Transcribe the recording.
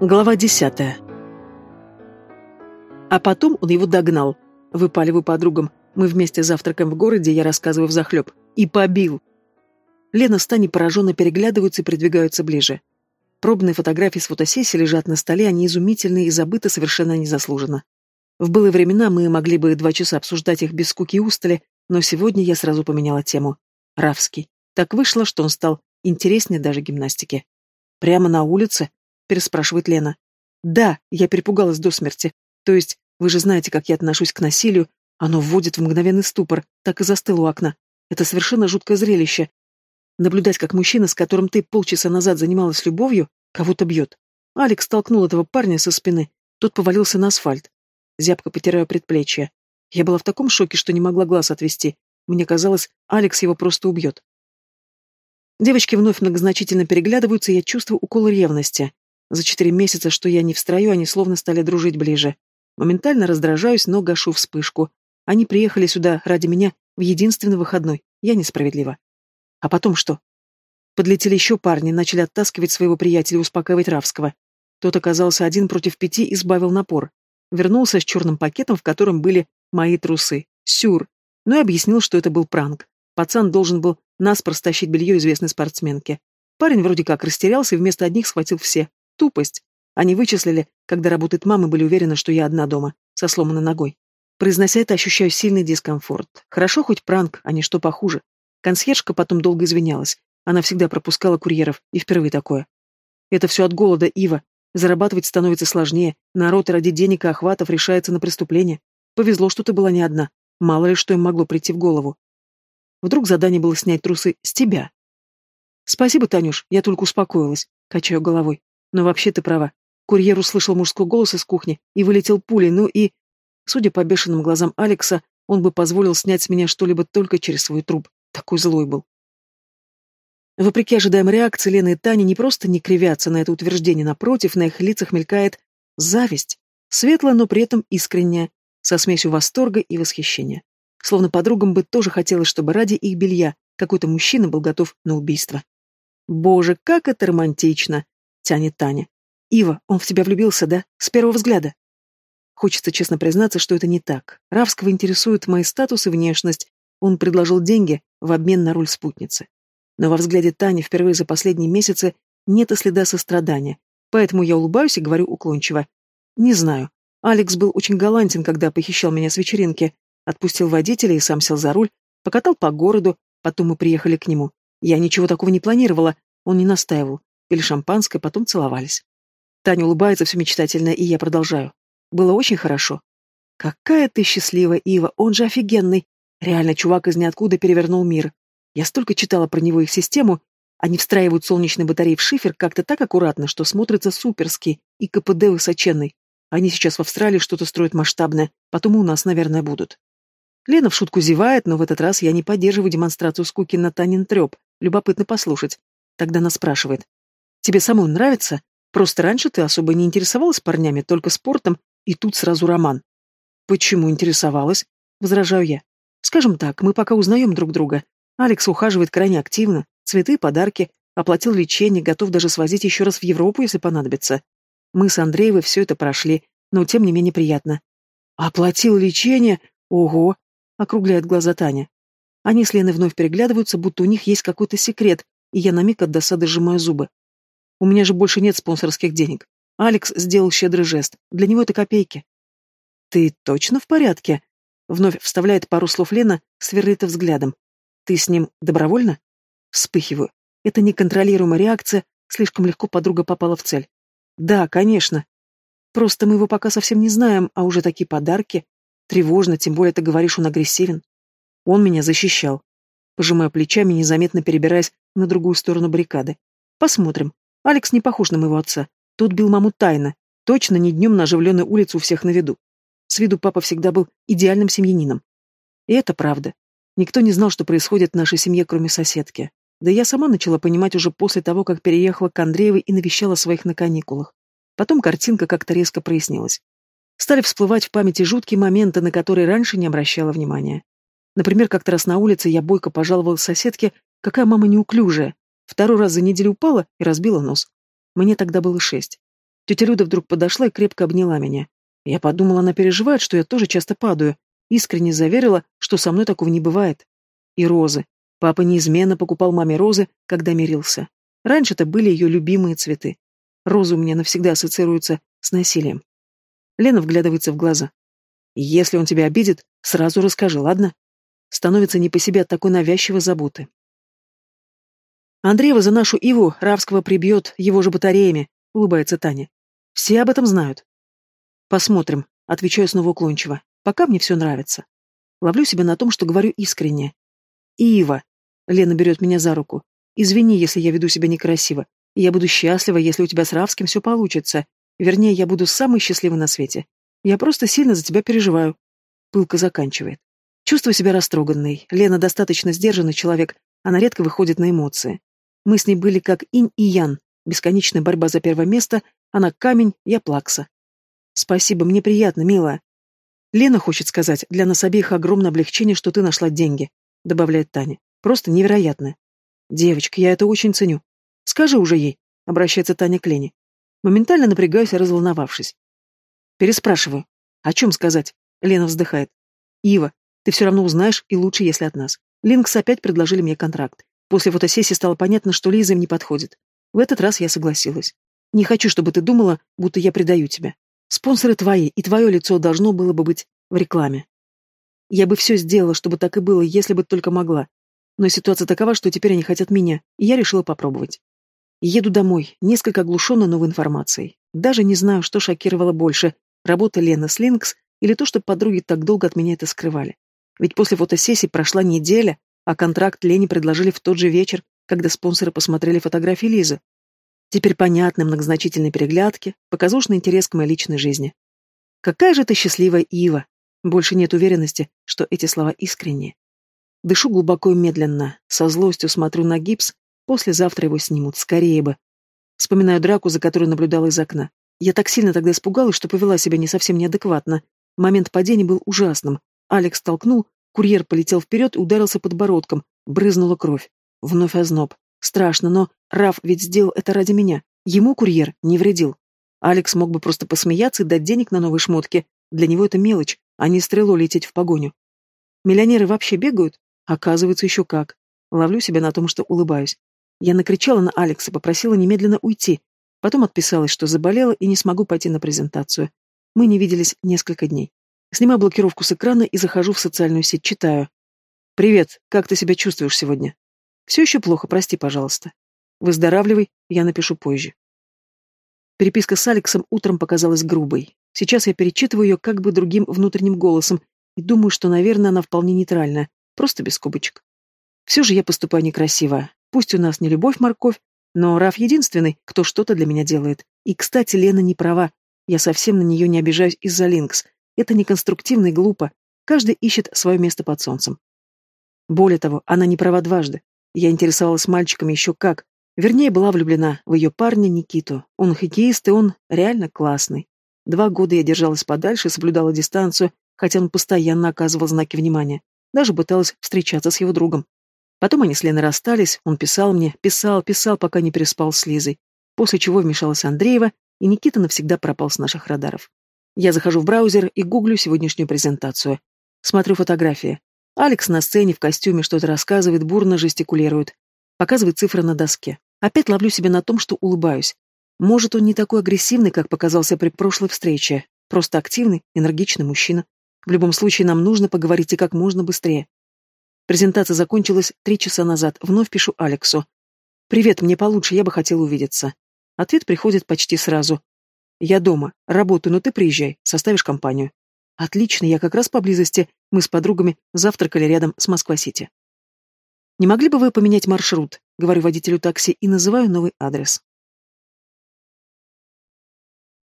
Глава десятая. А потом он его догнал. Выпаливаю подругам. Мы вместе завтракаем в городе, я рассказываю взахлеб. И побил. Лена с Таней пораженно переглядываются и придвигаются ближе. Пробные фотографии с фотосессии лежат на столе, они изумительные и забыты совершенно незаслуженно. В былые времена мы могли бы два часа обсуждать их без скуки и устали, но сегодня я сразу поменяла тему. Равский. Так вышло, что он стал интереснее даже гимнастики. Прямо на улице? Переспрашивает Лена. Да, я перепугалась до смерти. То есть, вы же знаете, как я отношусь к насилию. Оно вводит в мгновенный ступор, так и застыл у окна. Это совершенно жуткое зрелище. Наблюдать, как мужчина, с которым ты полчаса назад занималась любовью, кого-то бьет. Алекс толкнул этого парня со спины. Тот повалился на асфальт. Зябко потираю предплечье. Я была в таком шоке, что не могла глаз отвести. Мне казалось, Алекс его просто убьет. Девочки вновь многозначительно переглядываются, и я чувствую укол ревности. За четыре месяца, что я не в строю, они словно стали дружить ближе. Моментально раздражаюсь, но гашу вспышку. Они приехали сюда ради меня в единственный выходной. Я несправедлива. А потом что? Подлетели еще парни, начали оттаскивать своего приятеля, успокаивать Равского. Тот оказался один против пяти и сбавил напор. Вернулся с черным пакетом, в котором были мои трусы. Сюр. Но и объяснил, что это был пранк. Пацан должен был наспор стащить белье известной спортсменки. Парень вроде как растерялся и вместо одних схватил все. Тупость. Они вычислили, когда работает мама, были уверены, что я одна дома, со сломанной ногой. Произнося это, ощущаю сильный дискомфорт. Хорошо хоть пранк, а не что похуже. Консьержка потом долго извинялась. Она всегда пропускала курьеров, и впервые такое. Это все от голода, Ива. Зарабатывать становится сложнее. Народ ради денег и охватов решается на преступление. Повезло, что ты была не одна. Мало ли, что им могло прийти в голову. Вдруг задание было снять трусы с тебя. Спасибо, Танюш, я только успокоилась. Качаю головой. Но вообще ты права. Курьер услышал мужской голос из кухни и вылетел пулей, ну и... Судя по бешеным глазам Алекса, он бы позволил снять с меня что-либо только через свой труп. Такой злой был. Вопреки ожидаемой реакции, Лена и Таня не просто не кривятся на это утверждение, напротив, на их лицах мелькает зависть. Светлая, но при этом искренняя, со смесью восторга и восхищения. Словно подругам бы тоже хотелось, чтобы ради их белья какой-то мужчина был готов на убийство. Боже, как это романтично! Тянет Таня. «Ива, он в тебя влюбился, да? С первого взгляда?» Хочется честно признаться, что это не так. Равского интересует мой статус и внешность. Он предложил деньги в обмен на роль спутницы. Но во взгляде Тани впервые за последние месяцы нет и следа сострадания. Поэтому я улыбаюсь и говорю уклончиво. «Не знаю. Алекс был очень галантен, когда похищал меня с вечеринки. Отпустил водителя и сам сел за руль, покатал по городу, потом мы приехали к нему. Я ничего такого не планировала, он не настаивал пили шампанское, потом целовались. Таня улыбается все мечтательно, и я продолжаю. Было очень хорошо. Какая ты счастливая, Ива, он же офигенный. Реально, чувак из ниоткуда перевернул мир. Я столько читала про него их систему. Они встраивают солнечные батареи в шифер как-то так аккуратно, что смотрится суперски, и КПД высоченный. Они сейчас в Австралии что-то строят масштабное, потом у нас, наверное, будут. Лена в шутку зевает, но в этот раз я не поддерживаю демонстрацию скуки на Танин треп. Любопытно послушать. Тогда она спрашивает. Тебе самой нравится? Просто раньше ты особо не интересовалась парнями, только спортом, и тут сразу роман. Почему интересовалась? Возражаю я. Скажем так, мы пока узнаем друг друга. Алекс ухаживает крайне активно, цветы, подарки, оплатил лечение, готов даже свозить еще раз в Европу, если понадобится. Мы с Андреевой все это прошли, но тем не менее приятно. Оплатил лечение? Ого! Округляет глаза Таня. Они с Леной вновь переглядываются, будто у них есть какой-то секрет, и я на миг от досады сжимаю зубы. У меня же больше нет спонсорских денег. Алекс сделал щедрый жест. Для него это копейки. Ты точно в порядке? Вновь вставляет пару слов Лена, сверлит взглядом. Ты с ним добровольно? Вспыхиваю. Это неконтролируемая реакция, слишком легко подруга попала в цель. Да, конечно. Просто мы его пока совсем не знаем, а уже такие подарки. Тревожно, тем более ты говоришь, он агрессивен. Он меня защищал. Пожимая плечами, незаметно перебираясь на другую сторону баррикады. Посмотрим, Алекс не похож на моего отца. Тот бил маму тайно, точно не днем на оживленной улице у всех на виду. С виду папа всегда был идеальным семьянином. И это правда. Никто не знал, что происходит в нашей семье, кроме соседки. Да я сама начала понимать уже после того, как переехала к Андреевой и навещала своих на каникулах. Потом картинка как-то резко прояснилась. Стали всплывать в памяти жуткие моменты, на которые раньше не обращала внимания. Например, как-то раз на улице я бойко пожаловала соседке, какая мама неуклюжая, Второй раз за неделю упала и разбила нос. Мне тогда было шесть. Тетя Люда вдруг подошла и крепко обняла меня. Я подумала, она переживает, что я тоже часто падаю. Искренне заверила, что со мной такого не бывает. И розы. Папа неизменно покупал маме розы, когда мирился. Раньше это были ее любимые цветы. Розы у меня навсегда ассоциируются с насилием. Лена вглядывается в глаза. Если он тебя обидит, сразу расскажи, ладно? Становится не по себе от такой навязчивой заботы. Андреева за нашу Иву Равского прибьет его же батареями, улыбается Таня. Все об этом знают. Посмотрим, отвечаю снова уклончиво. Пока мне все нравится. Ловлю себя на том, что говорю искренне. Ива. Лена берет меня за руку. Извини, если я веду себя некрасиво. Я буду счастлива, если у тебя с Равским все получится. Вернее, я буду самой счастливой на свете. Я просто сильно за тебя переживаю. Пылка заканчивает. Чувствую себя растроганной. Лена достаточно сдержанный человек, она редко выходит на эмоции. Мы с ней были как инь и ян. Бесконечная борьба за первое место. Она камень, я плакса. Спасибо, мне приятно, милая. Лена хочет сказать, для нас обеих огромное облегчение, что ты нашла деньги, добавляет Таня. Просто невероятно. Девочка, я это очень ценю. Скажи уже ей, обращается Таня к Лене. Моментально напрягаюсь, разволновавшись. Переспрашиваю. О чем сказать? Лена вздыхает. Ива, ты все равно узнаешь, и лучше, если от нас. Линкс опять предложили мне контракт. После фотосессии стало понятно, что Лиза им не подходит. В этот раз я согласилась. Не хочу, чтобы ты думала, будто я предаю тебя. Спонсоры твои, и твое лицо должно было бы быть в рекламе. Я бы все сделала, чтобы так и было, если бы только могла. Но ситуация такова, что теперь они хотят меня, и я решила попробовать. Еду домой, несколько оглушенная новой информацией. Даже не знаю, что шокировало больше, работа Лены с Линкс или то, что подруги так долго от меня это скрывали. Ведь после фотосессии прошла неделя, а контракт Лене предложили в тот же вечер, когда спонсоры посмотрели фотографии Лизы. Теперь понятны многозначительные переглядки, показушный интерес к моей личной жизни. Какая же ты счастливая Ива! Больше нет уверенности, что эти слова искренние. Дышу глубоко и медленно, со злостью смотрю на гипс, послезавтра его снимут, скорее бы. Вспоминаю драку, за которой наблюдала из окна. Я так сильно тогда испугалась, что повела себя не совсем неадекватно. Момент падения был ужасным. Алекс толкнул, курьер полетел вперед и ударился подбородком, брызнула кровь. Вновь озноб. Страшно, но Раф ведь сделал это ради меня. Ему курьер не вредил. Алекс мог бы просто посмеяться и дать денег на новые шмотки. Для него это мелочь, а не стрело лететь в погоню. Миллионеры вообще бегают? Оказывается, еще как. Ловлю себя на том, что улыбаюсь. Я накричала на Алекса, попросила немедленно уйти. Потом отписалась, что заболела и не смогу пойти на презентацию. Мы не виделись несколько дней. Снимаю блокировку с экрана и захожу в социальную сеть, читаю. «Привет, как ты себя чувствуешь сегодня?» «Все еще плохо, прости, пожалуйста». «Выздоравливай, я напишу позже». Переписка с Алексом утром показалась грубой. Сейчас я перечитываю ее как бы другим внутренним голосом и думаю, что, наверное, она вполне нейтральная, просто без скобочек. Все же я поступаю некрасиво. Пусть у нас не любовь-морковь, но Раф единственный, кто что-то для меня делает. И, кстати, Лена не права. Я совсем на нее не обижаюсь из-за Линкс. Это неконструктивно и глупо. Каждый ищет свое место под солнцем. Более того, она не права дважды. Я интересовалась мальчиком еще как. Вернее, была влюблена в ее парня Никиту. Он хоккеист, и он реально классный. Два года я держалась подальше соблюдала дистанцию, хотя он постоянно оказывал знаки внимания. Даже пыталась встречаться с его другом. Потом они с Леной расстались, он писал мне, писал, писал, пока не переспал с Лизой. После чего вмешалась Андреева, и Никита навсегда пропал с наших радаров. Я захожу в браузер и гуглю сегодняшнюю презентацию. Смотрю фотографии. Алекс на сцене в костюме что-то рассказывает, бурно жестикулирует. Показывает цифры на доске. Опять ловлю себя на том, что улыбаюсь. Может, он не такой агрессивный, как показался при прошлой встрече. Просто активный, энергичный мужчина. В любом случае, нам нужно поговорить и как можно быстрее. Презентация закончилась три часа назад. Вновь пишу Алексу. «Привет, мне получше, я бы хотел увидеться». Ответ приходит почти сразу. Я дома, работаю, но ты приезжай, составишь компанию. Отлично, я как раз поблизости. Мы с подругами завтракали рядом с Москва-Сити. Не могли бы вы поменять маршрут? Говорю водителю такси и называю новый адрес.